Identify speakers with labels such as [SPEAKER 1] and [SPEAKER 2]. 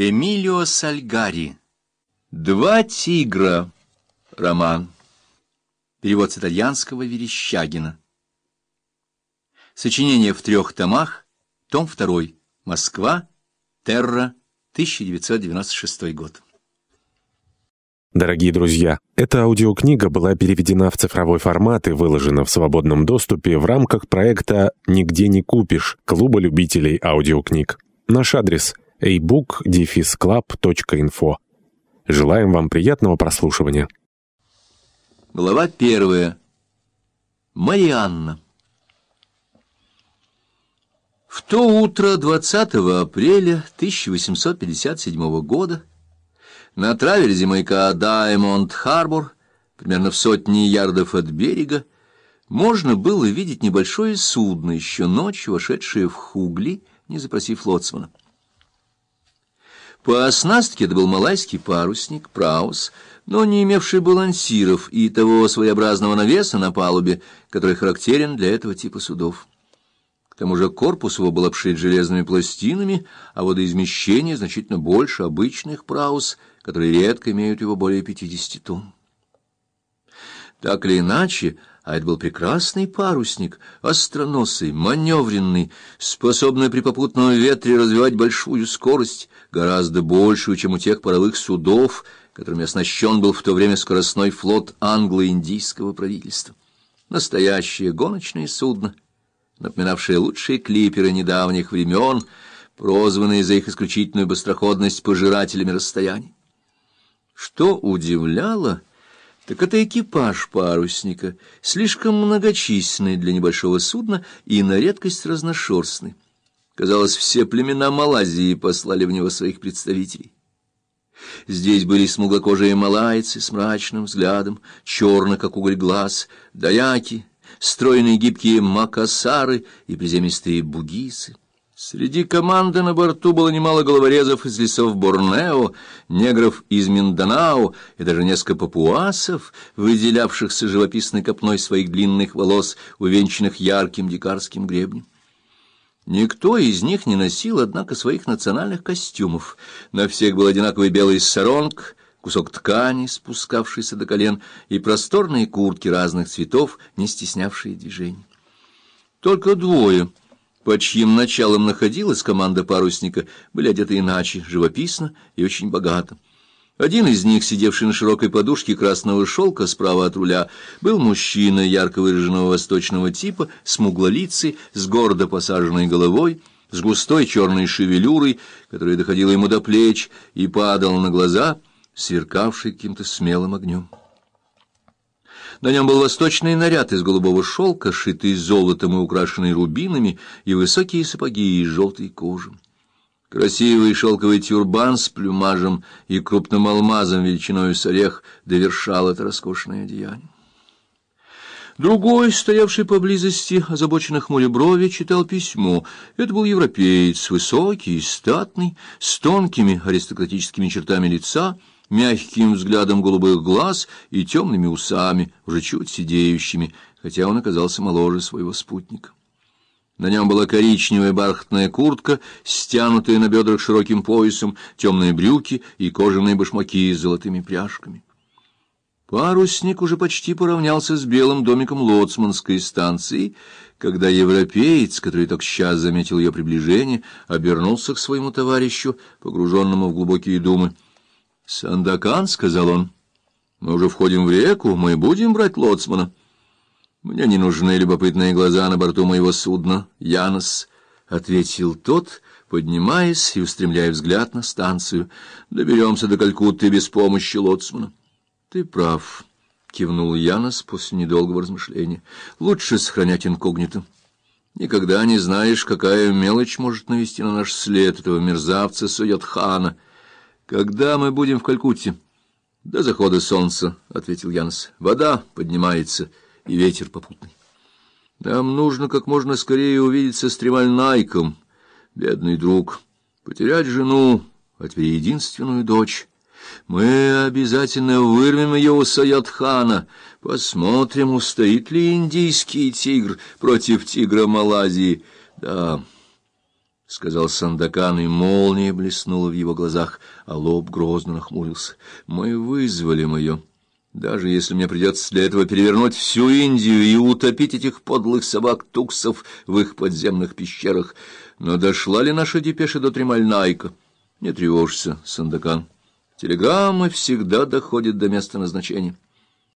[SPEAKER 1] Эмилио Сальгари. Два тигра. Роман. Перевод с итальянского Верещагина. Сочинение в трех томах. Том второй. Москва. Терра. 1996 год.
[SPEAKER 2] Дорогие друзья, эта аудиокнига была переведена в цифровой формат и выложена в свободном доступе в рамках проекта «Нигде не купишь» Клуба любителей аудиокниг. Наш адрес — ebook-club.info. Желаем вам приятного прослушивания.
[SPEAKER 1] Глава первая. Марианна. В то утро 20 апреля 1857 года на траверзе маяка Даймонд-Харбор, примерно в сотни ярдов от берега, можно было видеть небольшое судно, еще ночью вошедшее в Хугли, не запросив лоцмана. По оснастке это был малайский парусник, праус, но не имевший балансиров и того своеобразного навеса на палубе, который характерен для этого типа судов. К тому же корпус его был обшит железными пластинами, а водоизмещение значительно больше обычных праус, которые редко имеют его более 50 тонн. Так или иначе, а это был прекрасный парусник, остроносый, маневренный, способный при попутном ветре развивать большую скорость, гораздо большую, чем у тех паровых судов, которыми оснащен был в то время скоростной флот англо-индийского правительства. Настоящее гоночное судно, напоминавшее лучшие клиперы недавних времен, прозванные за их исключительную быстроходность пожирателями расстояний. Что удивляло так это экипаж парусника, слишком многочисленный для небольшого судна и на редкость разношерстный. Казалось, все племена Малайзии послали в него своих представителей. Здесь были смуглокожие малайцы с мрачным взглядом, черно, как уголь глаз, даяки, стройные гибкие макасары и приземистые бугисы. Среди команды на борту было немало головорезов из лесов Борнео, негров из Минданао и даже несколько папуасов, выделявшихся живописной копной своих длинных волос, увенчанных ярким дикарским гребнем. Никто из них не носил, однако, своих национальных костюмов. На всех был одинаковый белый саронг, кусок ткани, спускавшийся до колен, и просторные куртки разных цветов, не стеснявшие движений. Только двое — под чьим началом находилась команда парусника, были одеты иначе, живописно и очень богато. Один из них, сидевший на широкой подушке красного шелка справа от руля, был мужчина ярко выраженного восточного типа, смуглолицый, с гордо посаженной головой, с густой черной шевелюрой, которая доходила ему до плеч и падала на глаза, сверкавший каким-то смелым огнем. На нем был восточный наряд из голубого шелка, шитый золотом и украшенный рубинами, и высокие сапоги из желтой кожи. Красивый шелковый тюрбан с плюмажем и крупным алмазом величиной с орех довершал это роскошное одеяние. Другой, стоявший поблизости, озабоченно хмуря брови, читал письмо. Это был европеец, высокий статный, с тонкими аристократическими чертами лица, мягким взглядом голубых глаз и темными усами, уже чуть сидеющими, хотя он оказался моложе своего спутника. На нем была коричневая бархатная куртка, стянутая на бедрах широким поясом, темные брюки и кожаные башмаки с золотыми пряжками. Парусник уже почти поравнялся с белым домиком лоцманской станции, когда европеец, который так сейчас заметил ее приближение, обернулся к своему товарищу, погруженному в глубокие думы — «Сандакан», — сказал он, — «мы уже входим в реку, мы будем брать лоцмана». «Мне не нужны любопытные глаза на борту моего судна, Янос», — ответил тот, поднимаясь и устремляя взгляд на станцию. «Доберемся до Калькутты без помощи лоцмана». «Ты прав», — кивнул Янос после недолгого размышления. «Лучше сохранять инкогнито. Никогда не знаешь, какая мелочь может навести на наш след этого мерзавца Суятхана». Когда мы будем в Калькутте? До захода солнца, ответил Янс. Вода поднимается, и ветер попутный. Нам нужно как можно скорее увидеться с Тревальнайком, бедный друг. Потерять жену, а теперь единственную дочь. Мы обязательно вырвем ее у Саядхана. Посмотрим, устоит ли индийский тигр против тигра Малайзии. Да... — сказал Сандакан, и молния блеснула в его глазах, а лоб грозно нахмурился. — Мы вызвали ее. Даже если мне придется для этого перевернуть всю Индию и утопить этих подлых собак-туксов в их подземных пещерах. Но дошла ли наша депеша до Тремальнайка? Не тревожься, Сандакан. Телеграмма всегда доходит до места назначения.